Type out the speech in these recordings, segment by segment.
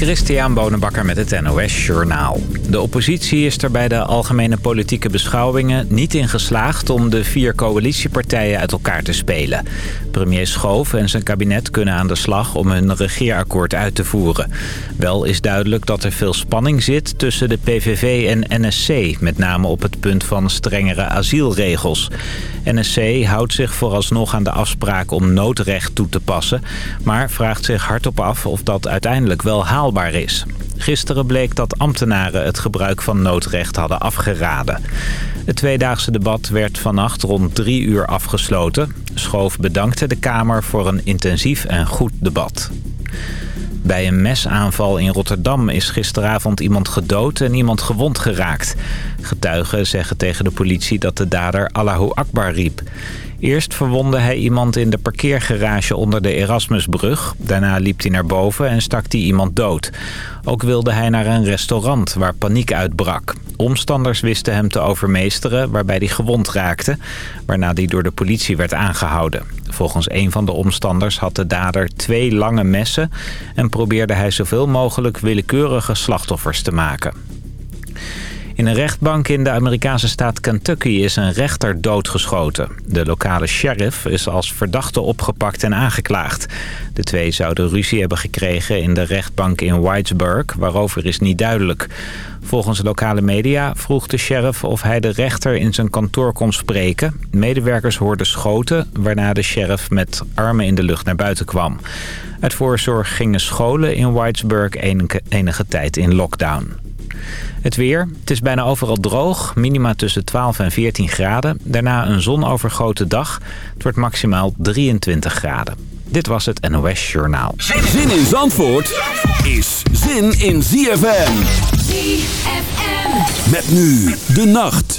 Christian Bonenbakker met het NOS Journaal. De oppositie is er bij de algemene politieke beschouwingen niet in geslaagd... om de vier coalitiepartijen uit elkaar te spelen. Premier Schoof en zijn kabinet kunnen aan de slag om hun regeerakkoord uit te voeren. Wel is duidelijk dat er veel spanning zit tussen de PVV en NSC... met name op het punt van strengere asielregels. NSC houdt zich vooralsnog aan de afspraak om noodrecht toe te passen... maar vraagt zich hardop af of dat uiteindelijk wel is. Gisteren bleek dat ambtenaren het gebruik van noodrecht hadden afgeraden. Het tweedaagse debat werd vannacht rond drie uur afgesloten. Schoof bedankte de Kamer voor een intensief en goed debat. Bij een mesaanval in Rotterdam is gisteravond iemand gedood en iemand gewond geraakt. Getuigen zeggen tegen de politie dat de dader Allahu Akbar riep. Eerst verwondde hij iemand in de parkeergarage onder de Erasmusbrug. Daarna liep hij naar boven en stak hij iemand dood. Ook wilde hij naar een restaurant waar paniek uitbrak. Omstanders wisten hem te overmeesteren waarbij hij gewond raakte... waarna hij door de politie werd aangehouden. Volgens een van de omstanders had de dader twee lange messen... en probeerde hij zoveel mogelijk willekeurige slachtoffers te maken. In een rechtbank in de Amerikaanse staat Kentucky is een rechter doodgeschoten. De lokale sheriff is als verdachte opgepakt en aangeklaagd. De twee zouden ruzie hebben gekregen in de rechtbank in Whitesburg, waarover is niet duidelijk. Volgens lokale media vroeg de sheriff of hij de rechter in zijn kantoor kon spreken. Medewerkers hoorden schoten, waarna de sheriff met armen in de lucht naar buiten kwam. Uit voorzorg gingen scholen in Whitesburg enige, enige tijd in lockdown. Het weer. Het is bijna overal droog. Minima tussen 12 en 14 graden. Daarna een zonovergoten dag. Het wordt maximaal 23 graden. Dit was het NOS Journaal. Zin in Zandvoort is zin in ZFM. ZFM. Met nu de nacht.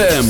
ZFM.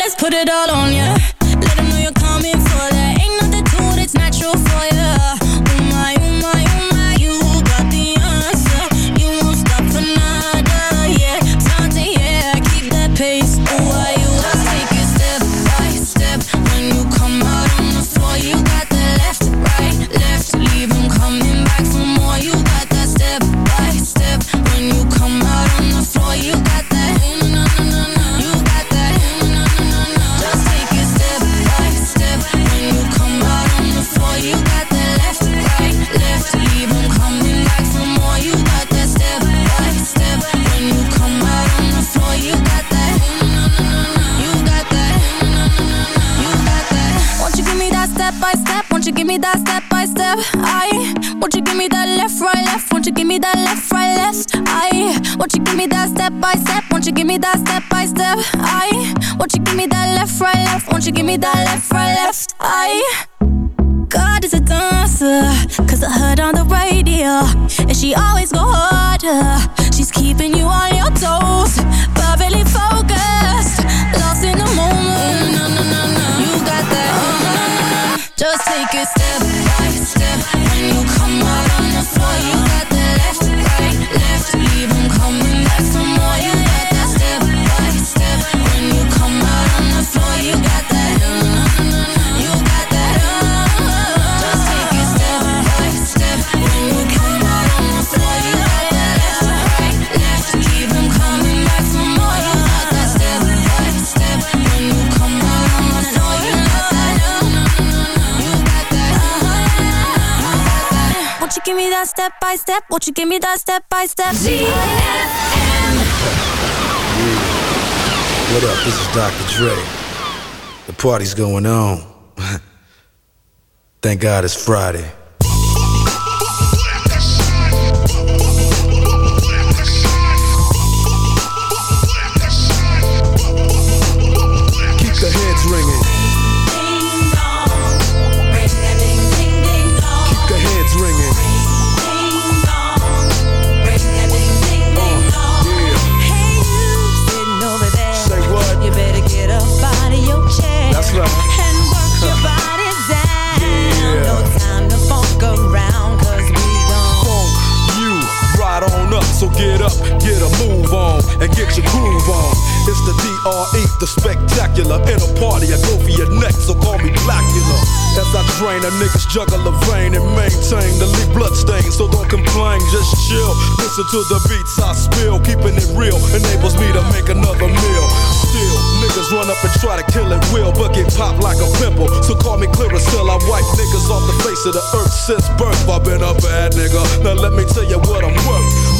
let's put it all on ya. By? I won't you give me that left, right, left? Won't you give me that left, right, left? I God is a dancer, cause I heard on the radio, and she always go harder. She's keeping you on your toes, perfectly focused, lost in the moment. No, no, no, no, you got that. Uh, just take it step that step by step? Won't you give me that step by step? What up? This is Dr. Dre. The party's going on. Thank God it's Friday. Get your groove on. It's the DRE, the spectacular. In a party, I go for your neck, so call me Blackula. As I drain a niggas jugular vein and maintain the lead blood stain. So don't complain, just chill. Listen to the beats I spill, keeping it real enables me to make another meal. Still, niggas run up and try to kill it will, but get popped like a pimple. So call me Clearasil I wipe niggas off the face of the earth since birth. I've been a bad nigga. Now let me tell you what I'm worth.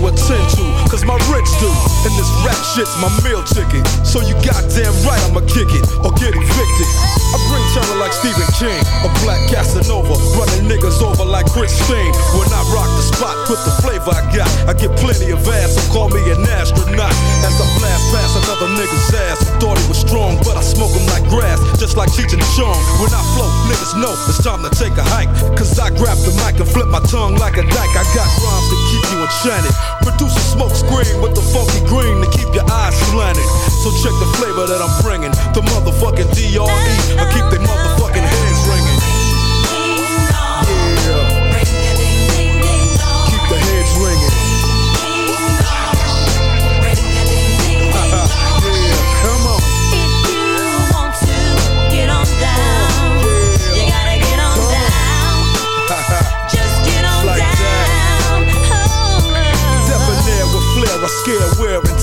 To. Shit's my meal ticket. So you goddamn right I'ma kick it or get evicted. I bring terror like Stephen King, a black Casanova, running niggas over like Christine. When I rock the spot, put the flavor I got. I get plenty of ass, so call me an astronaut. As I blast past another nigga's ass, thought he was strong, but I smoke him like grass, just like Cheech and Chong. When I flow, niggas know it's time to take a hike. Cause I grab the mic and flip my tongue like a dyke. I got rhymes to keep you enchanted. Produce a smoke screen with the funky green to keep your eyes slanted. So check the flavor that I'm bringing. The motherfucking DRE. I keep they motherfucking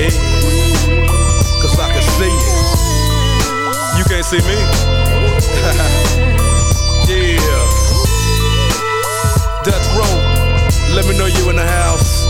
head. Cause I can see you. You can't see me. yeah. Death row. Let me know you in the house.